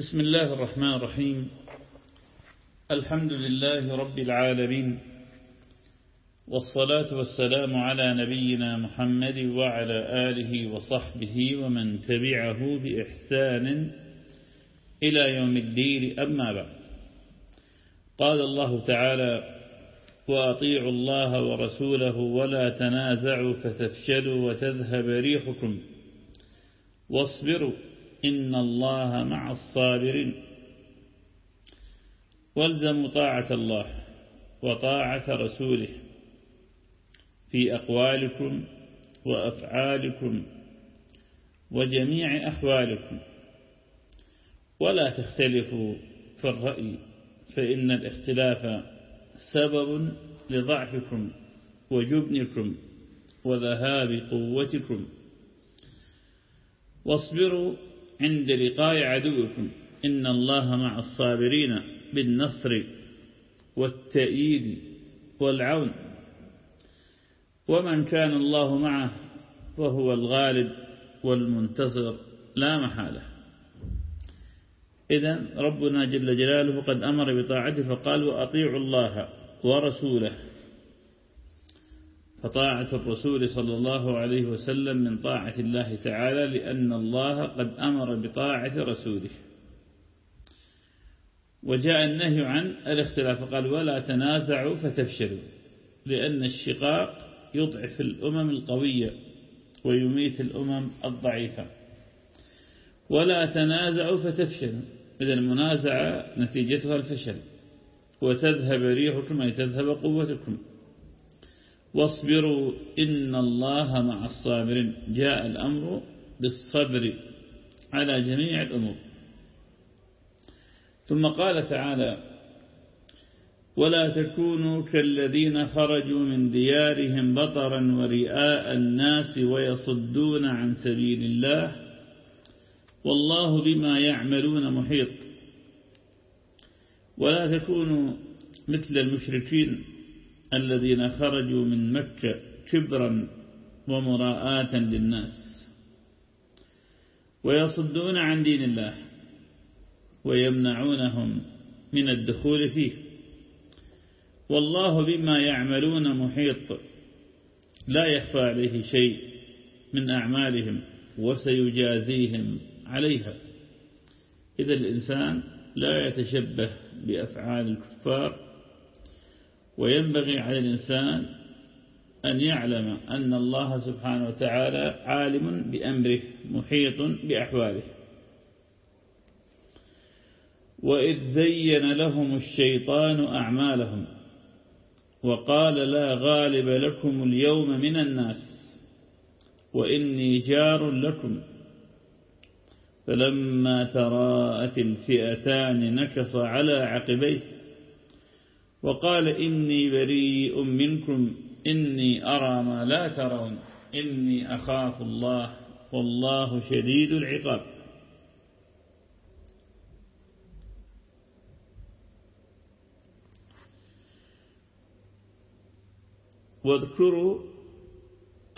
بسم الله الرحمن الرحيم. الحمد لله رب العالمين والصلاة والسلام على نبينا محمد وعلى آله وصحبه ومن تبعه بإحسان إلى يوم الدين. أما بعد قال الله تعالى وأطيعوا الله ورسوله ولا تنازعوا فتفشلوا وتذهب ريحكم واصبروا إن الله مع الصابرين. والزموا طاعة الله وطاعة رسوله في أقوالكم وأفعالكم وجميع أحوالكم. ولا تختلفوا في الرأي فإن الاختلاف سبب لضعفكم وجبنكم وذهاب قوتكم. واصبروا عند لقاء عدوكم إن الله مع الصابرين بالنصر والتأييد والعون. ومن كان الله معه فهو الغالب والمنتصر لا محالة. إذا ربنا جل جلاله قد أمر بطاعته فقال وأطيعوا الله ورسوله فطاعة الرسول صلى الله عليه وسلم من طاعة الله تعالى لأن الله قد أمر بطاعة رسوله. وجاء النهي عن الاختلاف قال ولا تنازعوا فتفشلوا لأن الشقاق يضعف الأمم القوية ويميت الأمم الضعيفة. ولا تنازعوا فتفشلوا. إذا المنازعة نتيجتها الفشل وتذهب ريحكم أي تذهب قوتكم. واصبروا إن الله مع الصابرين. جاء الأمر بالصبر على جميع الأمور. ثم قال تعالى ولا تكونوا كالذين خرجوا من ديارهم بطرا ورئاء الناس ويصدون عن سبيل الله والله بما يعملون محيط. ولا تكونوا مثل المشركين الذين خرجوا من مكة كبرا ومراءة للناس. ويصدون عن دين الله ويمنعونهم من الدخول فيه. والله بما يعملون محيط. لا يخفى عليه شيء من أعمالهم وسيجازيهم عليها. إذا الإنسان لا يتشبه بأفعال الكفار وينبغي على الإنسان أن يعلم أن الله سبحانه وتعالى عالم بأمره محيط بأحواله. وإذ زين لهم الشيطان أعمالهم وقال لا غالب لكم اليوم من الناس وإني جار لكم. فلما تراءت الفئتان نكص على عقبيه. وقال إني بريء منكم إني أرى ما لا ترون إني أخاف الله والله شديد العقاب. واذكروا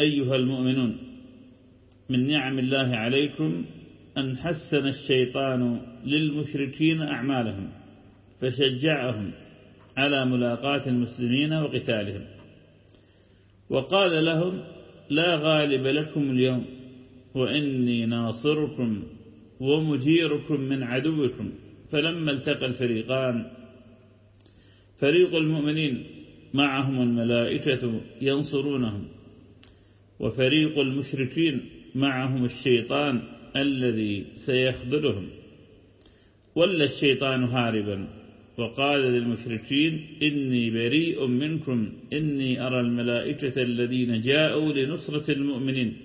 أيها المؤمنون من نعم الله عليكم أن حسن الشيطان للمشركين أعمالهم فشجعهم على ملاقاة المسلمين وقتالهم. وقال لهم لا غالب لكم اليوم وإني ناصركم ومجيركم من عدوكم. فلما التقى الفريقان فريق المؤمنين معهم الملائكة ينصرونهم وفريق المشركين معهم الشيطان الذي سيخذلهم. ولا الشيطان هاربا. وقال للمشركين إني بريء منكم. إني أرى الملائكة الذين جاءوا لنصرة المؤمنين.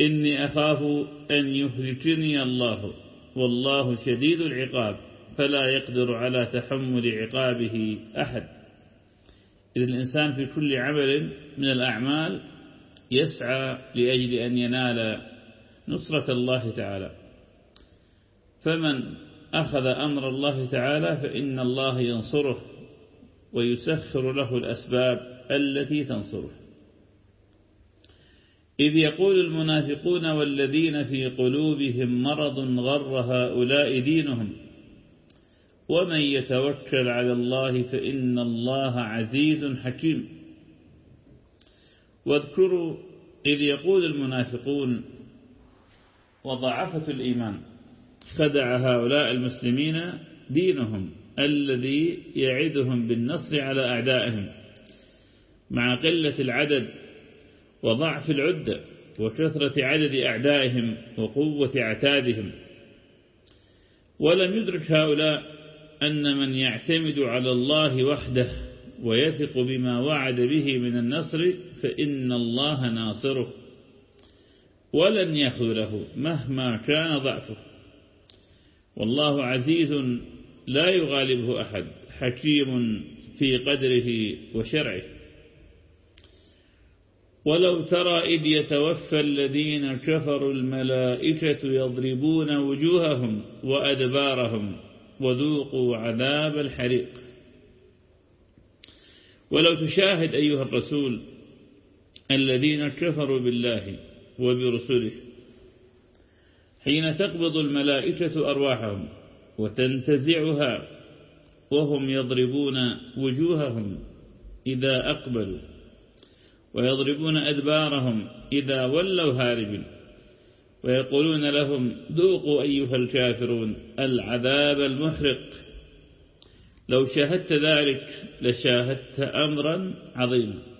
إني أخاف أن يهلكني الله. والله شديد العقاب. فلا يقدر على تحمل عقابه أحد. إذا الإنسان في كل عمل من الأعمال يسعى لأجل أن ينال نصرة الله تعالى. فمن أخذ أمر الله تعالى فإن الله ينصره ويسخر له الأسباب التي تنصره. إذ يقول المنافقون والذين في قلوبهم مرض غر هؤلاء دينهم ومن يتوكل على الله فإن الله عزيز حكيم. واذكروا إذ يقول المنافقون وضعفة الإيمان خدع هؤلاء المسلمين دينهم الذي يعدهم بالنصر على أعدائهم مع قلة العدد وضعف العدة وكثرة عدد أعدائهم وقوة عتادهم ولم يدرك هؤلاء أن من يعتمد على الله وحده ويثق بما وعد به من النصر فإن الله ناصره ولن يخذله مهما كان ضعفه. والله عزيز لا يغالبه أحد حكيم في قدره وشرعه. ولو ترى إذ يتوفى الذين كفروا الملائكة يضربون وجوههم وأدبارهم وذوقوا عذاب الحريق. ولو تشاهد أيها الرسول الذين كفروا بالله وبرسله حين تقبض الملائكة أرواحهم وتنتزعها وهم يضربون وجوههم إذا أقبلوا ويضربون أدبارهم إذا ولوا هاربين ويقولون لهم ذوقوا أيها الكافرون العذاب المحرق لو شاهدت ذلك لشاهدت أمرا عظيما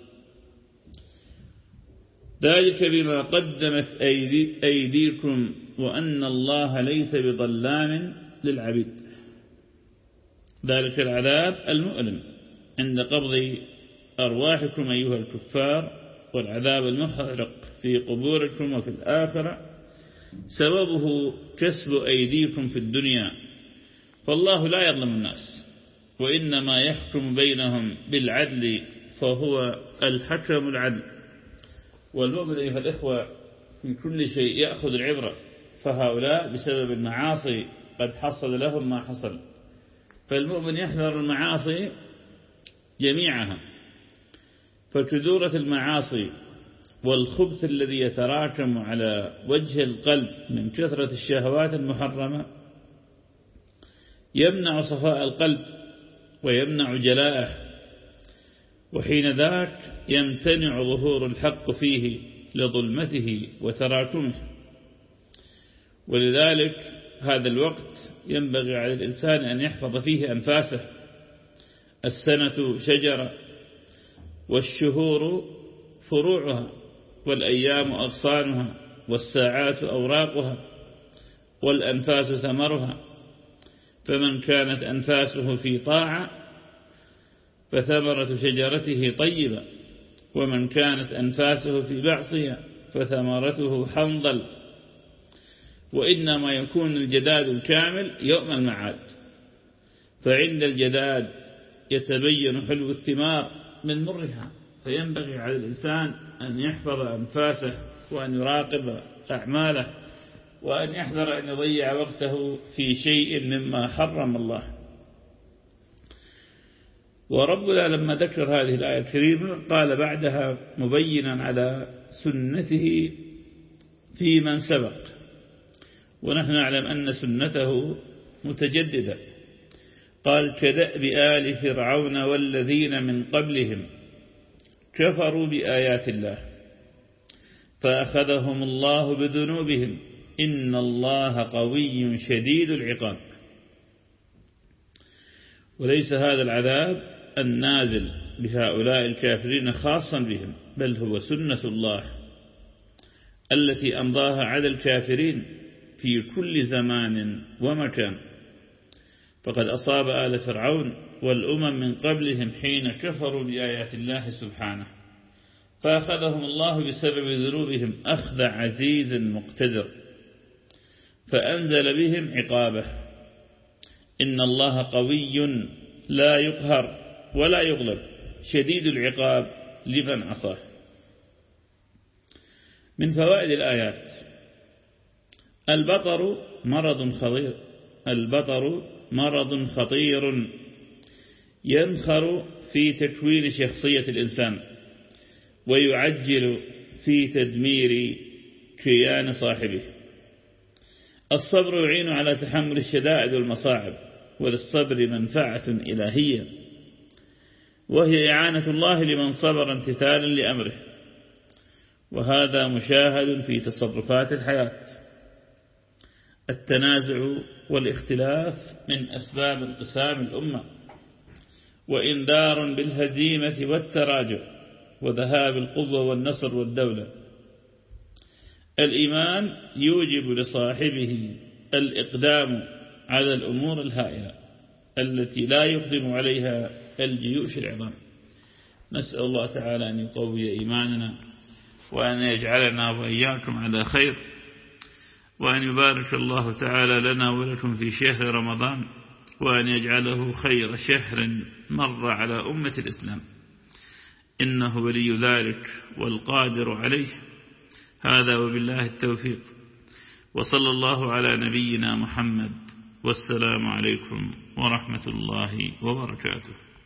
ذلك بما قدمت أيدي أيديكم وأن الله ليس بظلام للعبيد. ذلك العذاب المؤلم عند قبض أرواحكم أيها الكفار والعذاب المحرق في قبوركم وفي الآخرة. سببه كسب أيديكم في الدنيا فالله لا يظلم الناس وإنما يحكم بينهم بالعدل فهو الحكم العدل. والمؤمن أيها الإخوة في كل شيء يأخذ العبرة فهؤلاء بسبب المعاصي قد حصل لهم ما حصل. فالمؤمن يحذر المعاصي جميعها. فكدورة المعاصي والخبث الذي يتراكم على وجه القلب من كثرة الشهوات المحرمة يمنع صفاء القلب ويمنع جلاءه. وحين ذاك يمتنع ظهور الحق فيه لظلمته وتراكمه. ولذلك هذا الوقت ينبغي على الإنسان أن يحفظ فيه أنفاسه. السنة شجرة والشهور فروعها والأيام أغصانها والساعات أوراقها والأنفاس ثمرها. فمن كانت أنفاسه في طاعة فثمرة شجرته طيبة ومن كانت أنفاسه في بعصية فثمرته حنظل. وإنما يكون الجداد الكامل يوم المعاد. فعند الجداد يتبين حلو الثمار من مرها فينبغي على الإنسان أن يحفظ أنفاسه وأن يراقب أعماله وأن يحذر أن يضيع وقته في شيء مما حرم الله. وربنا لما ذكر هذه الآية الكريمة قال بعدها مبينا على سنته في من سبق. ونحن نعلم أن سنته متجددة. قال كدأب آل فرعون والذين من قبلهم كفروا بآيات الله فأخذهم الله بذنوبهم. إن الله قوي شديد العقاب. وليس هذا العذاب النازل بهؤلاء الكافرين خاصا بهم بل هو سنة الله التي أمضاها على الكافرين في كل زمان ومكان. فقد أصاب آل فرعون والأمم من قبلهم حين كفروا بآيات الله سبحانه فأخذهم الله بسبب ذنوبهم أخذ عزيز مقتدر فأنزل بهم عقابه. إن الله قوي لا يقهر. ولا يغلب. شديد العقاب لمن عصاه. من فوائد الآيات. البطر مرض خطير. البطر مرض خطير ينخر في تكوين شخصية الإنسان ويعجل في تدمير كيان صاحبه. الصبر يعين على تحمل الشدائد والمصاعب وللصبر منفعة إلهية. وهي إعانة الله لمن صبر امتثالا لأمره. وهذا مشاهد في تصرفات الحياة. التنازع والاختلاف من أسباب انقسام الأمة. وإنذار بالهزيمة والتراجع وذهاب القوة والنصر والدولة. الإيمان يوجب لصاحبه الإقدام على الأمور الهائلة التي لا يقدم عليها الجيوش العظام نسأل الله تعالى أن يقوي إيماننا وأن يجعلنا وإياكم على خير وأن يبارك الله تعالى لنا ولكم في شهر رمضان وأن يجعله خير شهر مر على أمة الإسلام. إنه ولي ذلك والقادر عليه. هذا وبالله التوفيق. وصلى الله على نبينا محمد. والسلام عليكم ورحمة الله وبركاته.